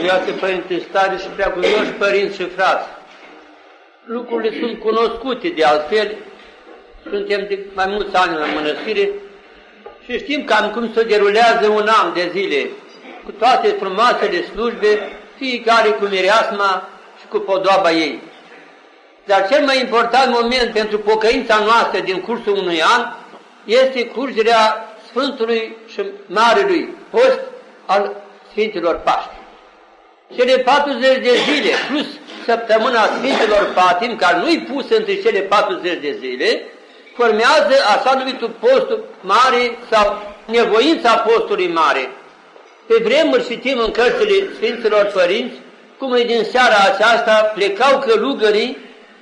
viață Părinte Stare și preacuvioși părinți și frați. Lucrurile sunt cunoscute de altfel, suntem de mai mulți ani la mănăstire și știm cam cum se derulează un an de zile, cu toate frumoasele slujbe, fiecare cu mireasma și cu podoaba ei. Dar cel mai important moment pentru pocăința noastră din cursul unui an este curgerea Sfântului și Marelui Post al Sfinților Paști. Cele 40 de zile plus săptămâna Sfinților Patim, care nu-i pus între cele 40 de zile, formează așa numitul postul mare sau nevoința postului mare. Pe vremuri citim în cărțile Sfinților Părinți cum din seara aceasta plecau călugării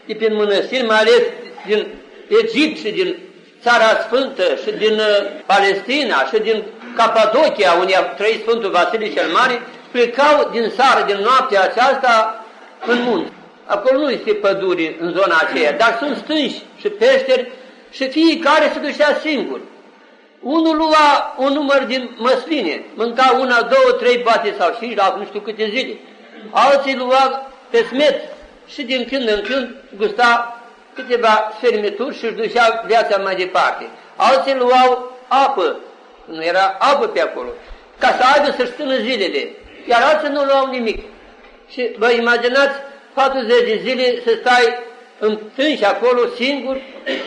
de prin mănăstiri, mai ales din Egipt și din Țara Sfântă și din uh, Palestina și din Capadocia, unde a trăit Sfântul Vasile cel Mare, plecau din sară, din noaptea aceasta, în munte. Acolo nu este păduri în zona aceea, dar sunt stânși și peșteri și fiecare se ducea singur. Unul lua un număr din măsline, mânca una, două, trei bate sau cinci la nu știu câte zile. Alții lua pe smet și din când în când gusta câteva fermeturi și își ducea viața mai departe. Alții luau apă, nu era apă pe acolo, ca să aibă să-și țină zilele, iar alții nu luau nimic. Și vă imaginați 40 de zile să stai în tânși acolo singur,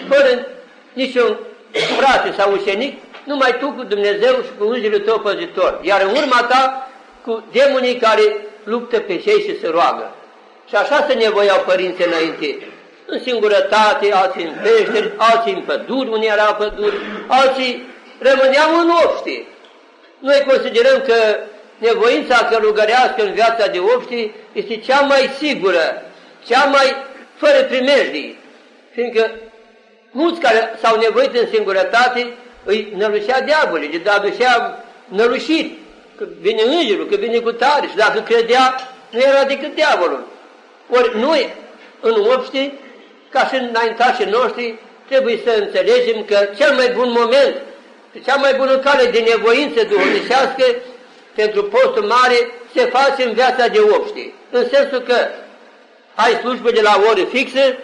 fără niciun frate sau ucenic, numai tu cu Dumnezeu și cu îngerul tău păzitor, iar în urma ta cu demonii care luptă pe cei și se roagă. Și așa se nevoiau părinții înainte, în singurătate, alții în peșteri, alții în păduri, unii erau păduri, alții rămâneau în obște. Noi considerăm că nevoința călugărească în viața de obște este cea mai sigură, cea mai fără primejdii, fiindcă mulți care s-au nevoit în singurătate îi nălușea diavolii, de aducea nălușit, că vine îngerul, că vine cu tare și dacă credea, nu era decât diavolul. Ori noi, în obște, ca și înaintașii noștri, trebuie să înțelegem că cel mai bun moment, cea mai bună cale de nevoință duhovnicească pentru postul mare se face în viața de obște. În sensul că ai slujbe de la ore fixe,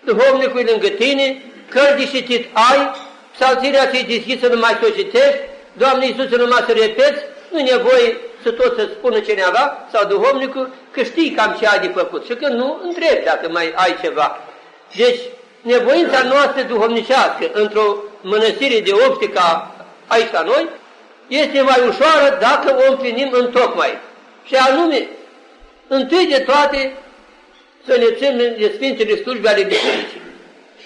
duhovnicul e lângă tine, cărți de citit ai, psalțirea ți-i deschisă numai să o citești, Doamne Iisus, numai să repeți, nu e nevoie să tot să spună cineva sau duhovnicul că știi cam ce ai de făcut și că nu, întrebi dacă mai ai ceva. Deci, nevoința noastră duhovnicească într-o mănăstire de optica aici la noi este mai ușoară dacă o împlinim în tocmai. Și anume, întâi de toate, să ne ținem de Sfintele slujbe ale Bisericii.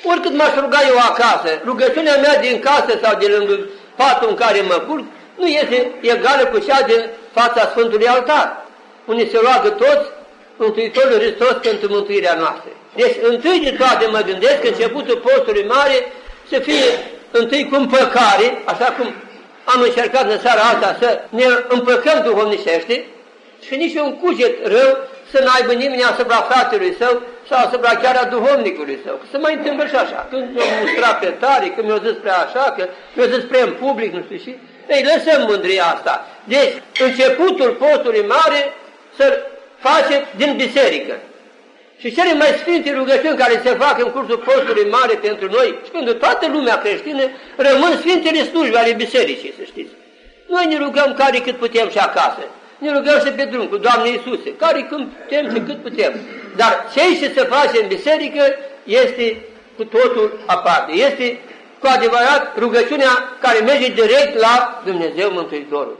Oricât m-aș ruga eu acasă, rugăciunea mea din casă sau de lângă patul în care mă culc, nu este egală cu cea din fața Sfântului Altar, unde se roagă toți Mântuitorul Hristos pentru mântuirea noastră. Deci, întâi de toate mă gândesc că începutul postului mare să fie întâi cu împăcare, așa cum am încercat în seara asta să ne împăcăm duhovnicește și nici un cuget rău să n-aibă nimeni asupra fratelui său sau asupra chiar a duhovnicului său. Că se mai întâmplă și așa. Când mi-a mustrat pe tare, când mi-a zis prea așa, că mi-a zis prea în public, nu știu și. Ei, lăsăm mândria asta. Deci, începutul postului mare să face din biserică. Și cele mai sfinte rugăciuni care se fac în cursul postului mare pentru noi și pentru toată lumea creștină, rămân sfintele slujbe ale bisericii, să știți. Noi ne rugăm care cât putem și acasă. Ne rugăm și pe drum cu Doamne Iisuse, care când putem și cât putem. Dar cei ce se face în biserică este cu totul aparte. Este cu adevărat rugăciunea care merge direct la Dumnezeu Mântuitorul.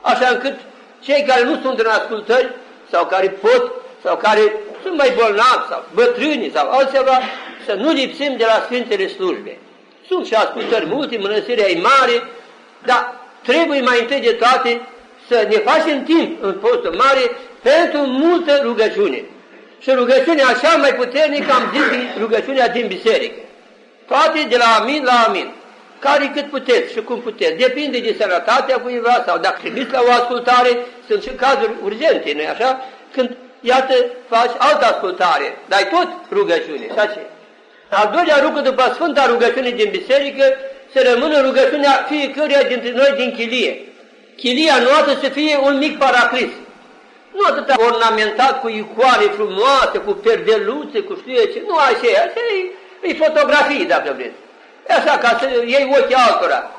Așa încât cei care nu sunt în ascultări sau care pot sau care sunt mai bolnavi sau bătrâni sau altceva, să nu lipsim de la Sfintele Slujbe. Sunt și ascultări multe, mănăstirea e mare, dar trebuie mai întâi de toate să ne facem timp în postul mare pentru multă rugăciune. Și rugăciunea așa mai puternică am zis rugăciunea din biserică. Toate de la amin la amin. Care cât puteți și cum puteți. Depinde de sănătatea cuiva sau dacă trimiți la o ascultare, sunt și cazuri urgente, nu așa? Când iată, faci altă ascultare, dar tot rugăciune. Și ce? Al doilea lucru după Sfânta rugăciune din biserică, să rămână rugăciunea fiecăruia dintre noi din chilie. Chilia noastră să fie un mic paraclis. nu atât ornamentat cu icoane frumoase, cu perdeluțe, cu știu ce, nu așa, așa e, e fotografie, dacă vreți. E așa, ca să iei ochii altora.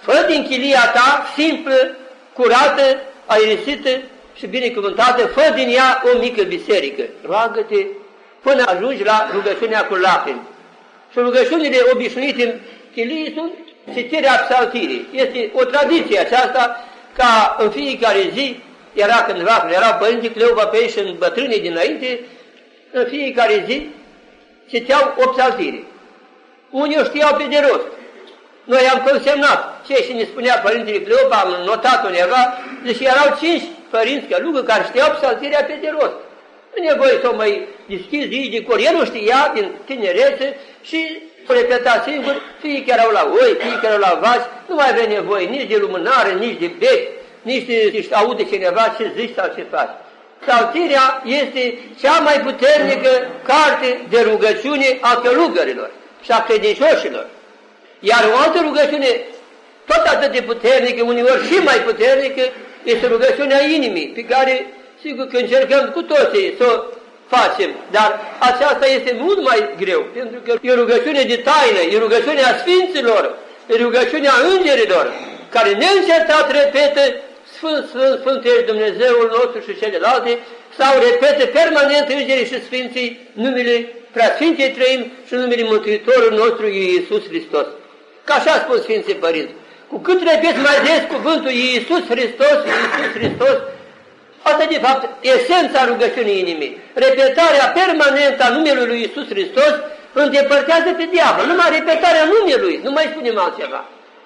Fă din chilia ta, simplă, curată, aerisită și binecuvântată, fă din ea o mică biserică. Roagă-te până ajungi la rugăciunea cu lacrimi. Și rugăciunile obișnuite în chilie sunt citirea psaltirii. Este o tradiție aceasta ca în fiecare zi, era cândva, era părinții Cleova pe ei și în bătrânii dinainte, în fiecare zi citeau o psaltire. Unii o știau pe de rost. Noi am consemnat ce și ne spunea Părintele Cleopa, am notat undeva, deci erau cinci părinți călugă care știau psaltirea pe de rost. Nu e nevoie să o mai deschizi zici de cor. El nu știa din tinerețe și o repeta singur, fie că erau la oi, fie că erau la vaci, nu mai avea nevoie nici de lumânare, nici de bec, nici de aude cineva ce zici sau ce faci. Psaltirea este cea mai puternică carte de rugăciune a călugărilor și a credincioșilor. Iar o altă rugăciune, tot atât de puternică, uneori și mai puternică, este rugăciunea inimii, pe care, sigur că încercăm cu toții să o facem, dar aceasta este mult mai greu, pentru că e rugăciune de taină, e rugăciunea Sfinților, e rugăciunea Îngerilor, care neîncetat repetă Sfânt, Sfânt, Sfânt ești Dumnezeul nostru și celelalte, sau repetă permanent Îngerii și Sfinții numele Preasfintei Trăim și numele Mântuitorul nostru Iisus Hristos. Ca așa spun Sfinții Părinți. Cu cât repeți mai des cuvântul Iisus Hristos, Iisus Hristos, asta de fapt esența rugăciunii inimii. Repetarea permanentă a numelui lui Iisus Hristos îndepărtează pe diavol. Numai repetarea numelui, nu mai spunem altceva.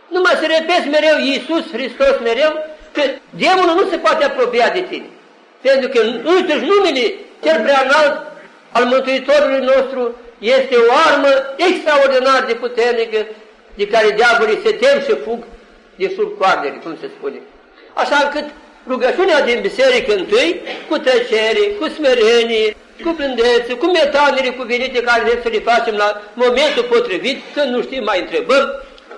Numai să repezi mereu Iisus Hristos mereu, că demonul nu se poate apropia de tine. Pentru că însuși numele cel prea înalt al Mântuitorului nostru este o armă extraordinar de puternică de care diavolii se tem și fug de sub coardele, cum se spune. Așa încât rugăciunea din biserică întâi, cu tăcere, cu smerenie, cu blândețe, cu metanele cuvenite care trebuie să le facem la momentul potrivit, când nu știm, mai întrebăm.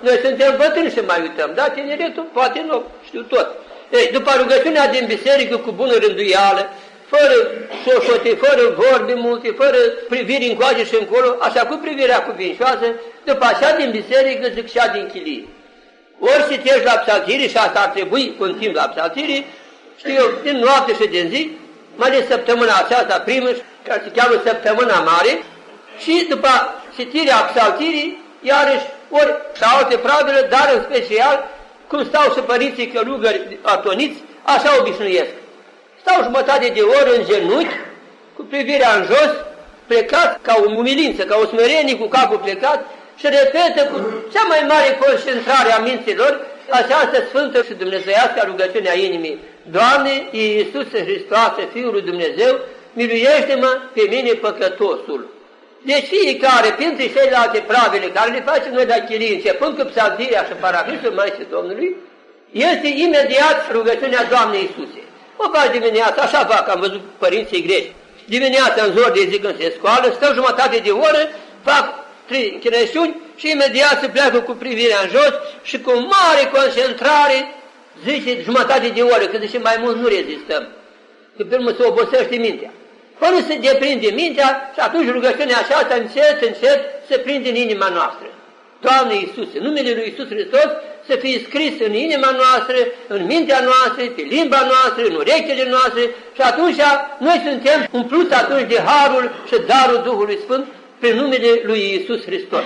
Noi suntem bătrâni și mai uităm, dar tineretul poate nu, știu tot. Ei, după rugăciunea din biserică cu bună rânduială, fără șoșote, fără vorbe multe, fără priviri încoace și încolo, așa cu privirea cuvinșoasă, după așa din biserică, zic și din chilie. Ori citești la psaltirii, și asta ar trebui un timp la psaltirii, știu eu, din noapte și din zi, mai de săptămâna aceasta primă, care se cheamă săptămâna mare, și după citirea psaltirii, iarăși, ori sau alte pravile, dar în special, cum stau și părinții călugări atoniți, așa obișnuiesc. Stau jumătate de oră în genunchi, cu privirea în jos, plecat ca o umilință, ca o smerenie cu capul plecat și repetă cu cea mai mare concentrare a minților această sfântă și dumnezeiască rugăciune a inimii. Doamne, Iisuse Hristoase, Fiul lui Dumnezeu, miluiește-mă pe mine păcătosul. Deci fiecare, printre celelalte pravele care le facem noi de achirii, începând cu psaltirea și parahisul Maicii Domnului, este imediat rugăciunea Doamnei Iisuse. O faci dimineața, așa fac, am văzut părinții greși. Dimineața în zor de zi când se scoală, stau jumătate de oră, fac trei închinășuni și imediat se pleacă cu privirea în jos și cu mare concentrare, zice jumătate de oră, că zice mai mult nu rezistăm. Că pe urmă se obosește mintea. Până se deprinde mintea și atunci rugăciunea aceasta încet, încet se prinde în inima noastră. Doamne Iisuse, numele Lui Iisus Hristos să fie scris în inima noastră, în mintea noastră, pe limba noastră, în urechile noastre și atunci noi suntem umpluți atunci de harul și darul Duhului Sfânt prin numele Lui Iisus Hristos.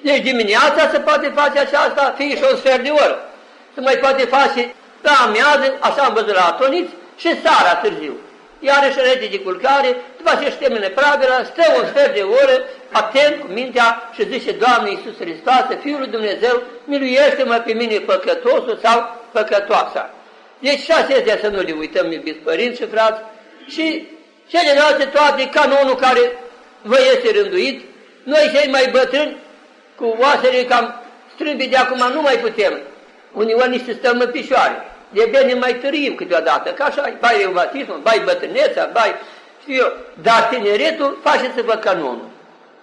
Deci dimineața se poate face aceasta, fie și un sfert de oră. Se mai poate face la amiază, așa am văzut la atoniți, și seara târziu iarăși înainte de culcare, după ce își termină pravila, stă un sfert de oră, atent cu mintea și zice, Doamne Iisus Hristos, Fiul lui Dumnezeu, miluiește-mă pe mine păcătosul sau păcătoasa. Deci și acestea să nu le uităm, iubiți părinți și frați, și celelalte toate, canonul care vă este rânduit, noi cei mai bătrâni, cu oasele cam strâmbi de acum, nu mai putem. Uneori nici să stăm în picioare de bine mai târâm câteodată, ca așa, bai reumatismul, bai bătrâneța, bai, știu eu, dar tineretul, faceți-vă canonul.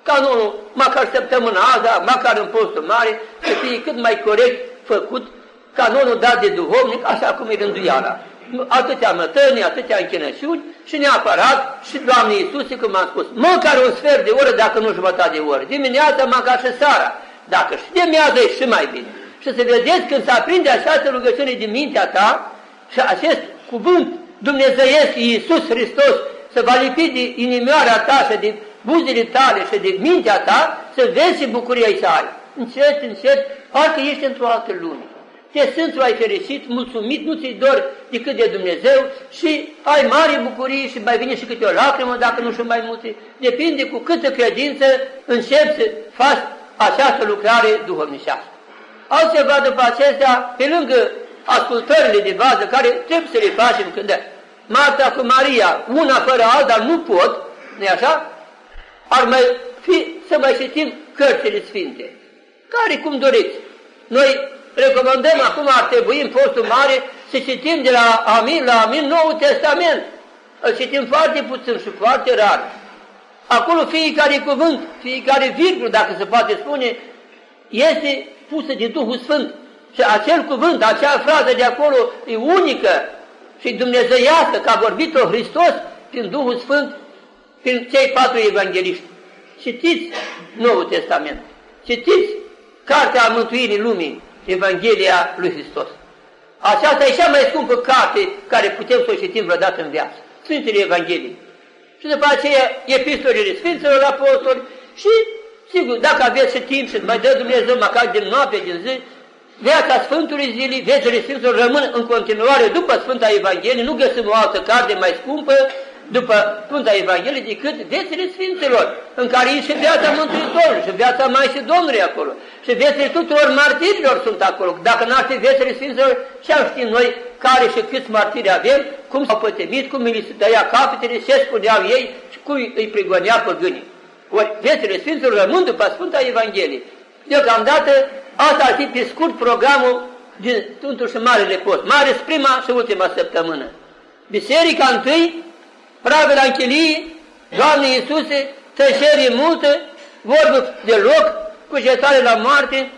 Canonul, măcar săptămâna asta, măcar în postul mare, să fie cât mai corect făcut, canonul dat de duhovnic, așa cum e rânduiala. atâtea mătăni, atâtea închinăciuni și neapărat și Doamne Iisuse, cum am spus, măcar un sfert de oră, dacă nu jumătate de oră, dimineața, măcar și seara, dacă și de miază e și mai bine. Și să vedeți când se aprinde această rugăciune din mintea ta și acest cuvânt dumnezeiesc Iisus Hristos să va lipi de inimioara ta și de buzele tale și de mintea ta, să vezi și bucuria să ai. Încet, încet, parcă ești într-o altă lume te simți mai fericit, mulțumit, nu ți-i dor decât de Dumnezeu și ai mare bucurie și mai vine și câte o lacrimă, dacă nu sunt mai multe. Depinde cu câtă credință începi să faci această lucrare duhovnicească. Altceva după acestea, pe lângă ascultările de bază care trebuie să le facem când Marta cu Maria, una fără alta, nu pot, nu așa? Ar mai fi să mai citim cărțile sfinte, care cum doriți. Noi recomandăm acum ar trebui în postul mare să citim de la Amin la Amin Noul Testament. Îl citim foarte puțin și foarte rar. Acolo fiecare cuvânt, fiecare virgulă, dacă se poate spune, este pusă de Duhul Sfânt. Și acel cuvânt, acea frază de acolo e unică și dumnezeiască, că a vorbit-o Hristos prin Duhul Sfânt, prin cei patru evangeliști. Citiți Noul Testament. Citiți Cartea Mântuirii Lumii. Evanghelia lui Hristos. Aceasta e cea mai scumpă carte care putem să o citim vreodată în viață. Sfintele Evanghelii. Și după aceea epistolele Sfinților Apostoli și, sigur, dacă aveți și timp și mai dă Dumnezeu măcar din noapte, din zi, viața Sfântului Zilei, viețile Sfinților rămân în continuare după Sfânta Evanghelie, nu găsim o altă carte mai scumpă după Sfânta Evanghelie decât viețile Sfinților, în care e și viața Mântuitorului, și viața Maicii Domnului acolo, și viețile tuturor martirilor sunt acolo. Dacă n-ar fi viețile Sfinților, ce am ști noi care și câți martiri avem, cum s-au pătemit, cum îi se tăia capetele, ce spuneau ei și cum îi prigonea păgânii. Ori viețile Sfinților rămân după Sfânta Evanghelie. Deocamdată, asta ar fi pe scurt programul din Sfântul și Marele Post. Mare prima și ultima săptămână. Biserica întâi pravila închelii, Doamne Iisuse, tășerii multe, vorbă de loc, cugetare la moarte,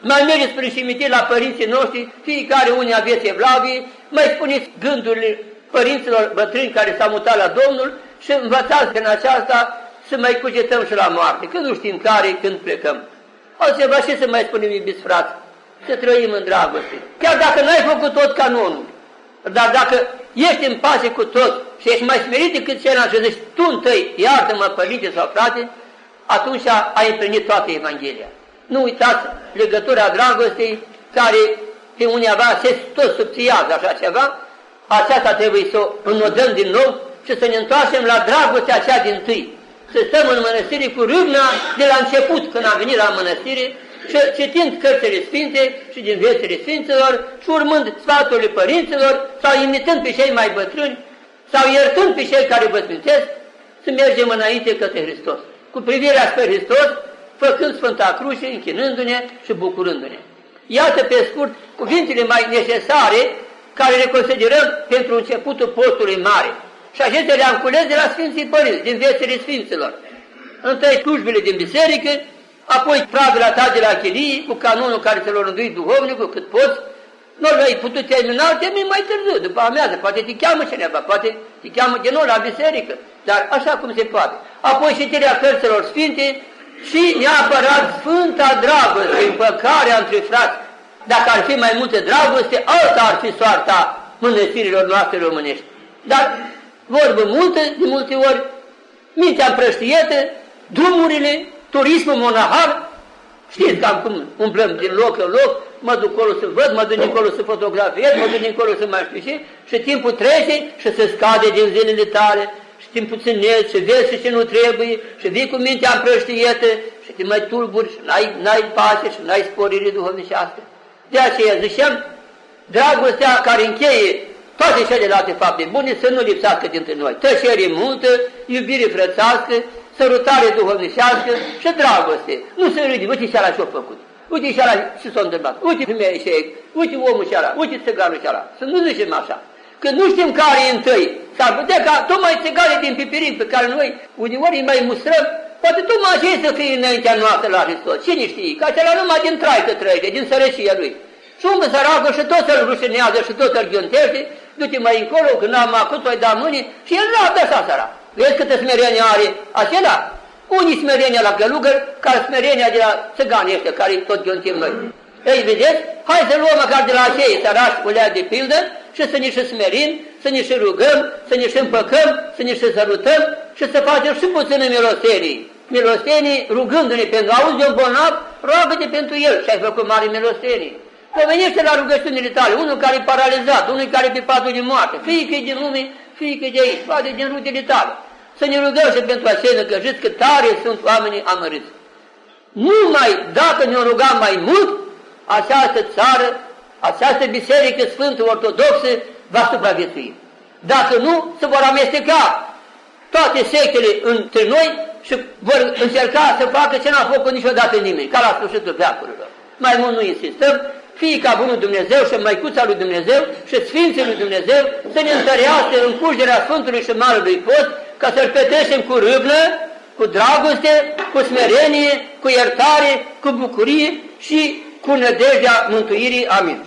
mai mergeți spre cimitir la părinții noștri, fiecare unii aveți evlavie, mai spuneți gândurile părinților bătrâni care s-au mutat la Domnul și învățați în aceasta să mai cugetăm și la moarte, că nu știm care, când plecăm. Altceva și să mai spunem, iubiți frați, să trăim în dragoste. Chiar dacă n-ai făcut tot canonul, dar dacă ești în pace cu tot și ești mai smerit decât celălalt și zici, tu întâi, iartă-mă, părinte sau frate, atunci ai împlinit toată Evanghelia. Nu uitați legătura dragostei care pe undeva se tot subțiază așa ceva, aceasta trebuie să o înodăm din nou și să ne întoarcem la dragostea aceea din tâi. Să stăm în mănăstire cu râvna de la început, când am venit la mănăstire, și citind cărțile sfinte și din viețile sfinților și urmând sfaturile părinților sau imitând pe cei mai bătrâni sau iertând pe cei care vă sfințesc, să mergem înainte către Hristos. Cu privirea spre Hristos, făcând Sfânta Cruce, închinându-ne și bucurându-ne. Iată pe scurt cuvintele mai necesare care le considerăm pentru începutul postului mare. Și acestea le-am cules de la Sfinții Părinți, din viețile Sfinților. Întâi slujbele din biserică, apoi pravila ta de la chilie, cu canonul care ți-l rânduit duhovnicul cât poți, nu l-ai putut termina, termin mai târziu, după amiază, poate te cheamă cineva, poate te cheamă din nou la biserică, dar așa cum se poate. Apoi citirea cărților sfinte și neapărat Sfânta Dragoste, împăcarea între frați. Dacă ar fi mai multe dragoste, alta ar fi soarta mănăstirilor noastre românești. Dar vorbă multă, de multe ori, mintea împrăștietă, drumurile, turismul monahal, știți cam cum umblăm din loc în loc, mă duc acolo să văd, mă duc dincolo să fotografiez, mă duc dincolo să mai știu și, și timpul trece și se scade din zilele tale și timpul ținezi și vezi și ce nu trebuie și vii cu mintea împrăștietă și te mai tulburi și n-ai, n-ai pace și n-ai sporire duhovnicească. De aceea ziceam, dragostea care încheie toate celelalte fapte bune să nu lipsească dintre noi. Tăcere multă, iubire frățească, sărutare duhovnicească și dragoste. Nu se râde, uite ce ce-a făcut. Uite ce ce s-a întâmplat. Uite femeia și uite omul și uite țăganul și Să nu zicem așa. Că nu știm care e întâi. S-ar putea ca tocmai țăgane din pipirin pe care noi uneori îi mai mustrăm, poate tocmai aceea să fie înaintea noastră la Hristos. Cine știe? Că acela numai din traică trăiește, din sărășia lui. Și umblă săracul și tot să-l rușinează și tot să-l gântește, du-te mai încolo, când n-am acut, o da mâine și el rabdă așa sărac. Vezi câtă smerenie are acela? Unii smerenia la călugări, care smerenia de la țăgani ăștia, care tot gântim noi. Ei, vedeți? Hai să luăm măcar de la acei sărași ulea de pildă și să ne și smerim, să ne și rugăm, să ne și împăcăm, să ne și sărutăm și să facem și puțină milostenii. Milostenii rugându-ne pentru auzi de un bolnav, roagă-te pentru el și ai făcut mari milostenii. Pomenește la rugăciunile tale, unul care e paralizat, unul care e pe patul de moarte, fie că e din lume, fie că e de aici, poate din rudele tale. Să ne rugăm și pentru aceea că știți că tare sunt oamenii amăriți. Numai dacă ne rugăm mai mult, această țară, această biserică Sfântă Ortodoxă va supraviețui. Dacă nu, se vor amesteca toate sectele între noi și vor încerca să facă ce n-a făcut niciodată nimeni, ca la sfârșitul veacurilor. Mai mult nu insistăm, fie ca Bunul Dumnezeu și Măicuța lui Dumnezeu și Sfinții lui Dumnezeu să ne întărească în curgerea Sfântului și Marului Post, ca să-L petrecem cu râvnă, cu dragoste, cu smerenie, cu iertare, cu bucurie și cu nădejdea mântuirii. Amin.